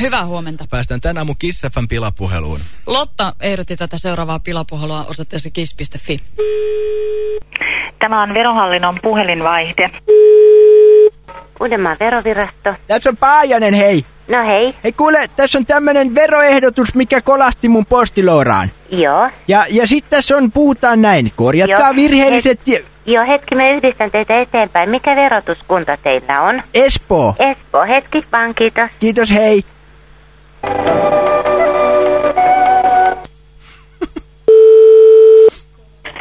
Hyvää huomenta. Päästään tänään mun Kissafan pilapuheluun. Lotta ehdotti tätä seuraavaa pilapuhelua osoitteessa kiss.fi. Tämä on verohallinnon puhelinvaihde. Uudenmaan verovirasto. Tässä on Paajanen, hei. No hei. Hei kuule, tässä on tämmönen veroehdotus, mikä kolahti mun postilooraan. Joo. Ja, ja sitten tässä on, puhutaan näin, korjatkaa Joo. virheelliset... tie- Joo, hetki, mä yhdistän teitä eteenpäin. Mikä verotuskunta teillä on? Espoo. Espoo, hetki vaan, kiitos. Kiitos, hei.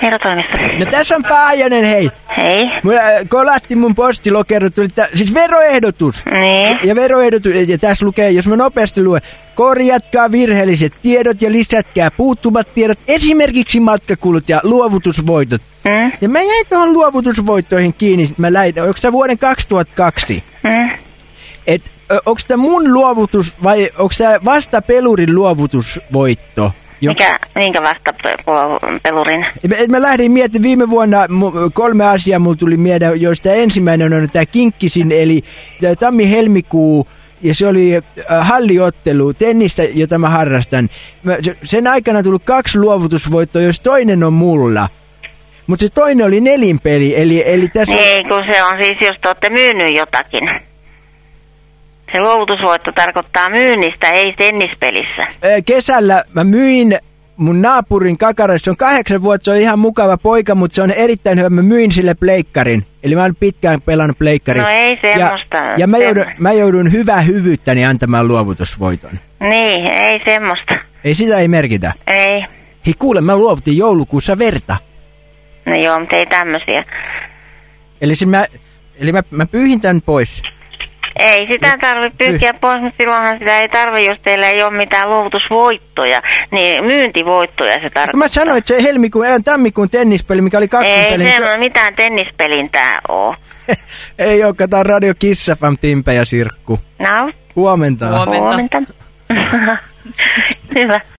Verotoimisto. No tässä on Paajanen, hei. Hei. Mulla äh, kolahti mun postilokero, tuli tä, siis veroehdotus. Niin. Ja veroehdotus, ja tässä lukee, jos mä nopeasti luen, korjatkaa virheelliset tiedot ja lisätkää puuttuvat tiedot, esimerkiksi matkakulut ja luovutusvoitot. Mm. Ja mä jäin tuohon luovutusvoittoihin kiinni, mä läin, onko tämä vuoden 2002? Mm. Et onko tämä mun luovutus vai onko tämä vasta pelurin luovutusvoitto? Jo- Mikä, minkä vasta pelurin? Et Mä lähdin miettimään viime vuonna kolme asiaa mulla tuli mieleen, joista ensimmäinen on tämä kinkkisin, eli tammi-helmikuu, ja se oli halliottelu, tennistä, jota mä harrastan. Mä, se- sen aikana tullut kaksi luovutusvoittoa, jos toinen on mulla. Mutta se toinen oli nelinpeli, eli, eli tässä... Ei, kun se on siis, jos te olette myynyt jotakin. Se luovutusvoitto tarkoittaa myynnistä, ei tennispelissä. Kesällä mä myin mun naapurin kakarassa, se on kahdeksan vuotta, se on ihan mukava poika, mutta se on erittäin hyvä, mä myin sille pleikkarin. Eli mä oon pitkään pelannut pleikkarin. No ei semmoista. Ja, ja mä, joudun, mä joudun hyvää hyvyyttäni antamaan luovutusvoiton. Niin, ei semmoista. Ei sitä ei merkitä. Ei. Hei kuule, mä luovutin joulukuussa verta. No joo, mutta ei tämmöisiä. Eli, se mä, eli mä, mä pyyhin tän pois. Ei sitä tarvitse pyyhkiä pois, mutta silloinhan sitä ei tarvi, jos teillä ei ole mitään luovutusvoittoja. Niin myyntivoittoja se tarkoittaa. mä sanoin, että se helmikuun, äh, tammikuun tennispeli, mikä oli Ei kaksinpeli, niin se mitään tennispelintää oo. se, ei oo, kato Radio Kiss FM, Timpe ja Sirkku. No, Huomenta. Huomenta. huomenta. Hyvä.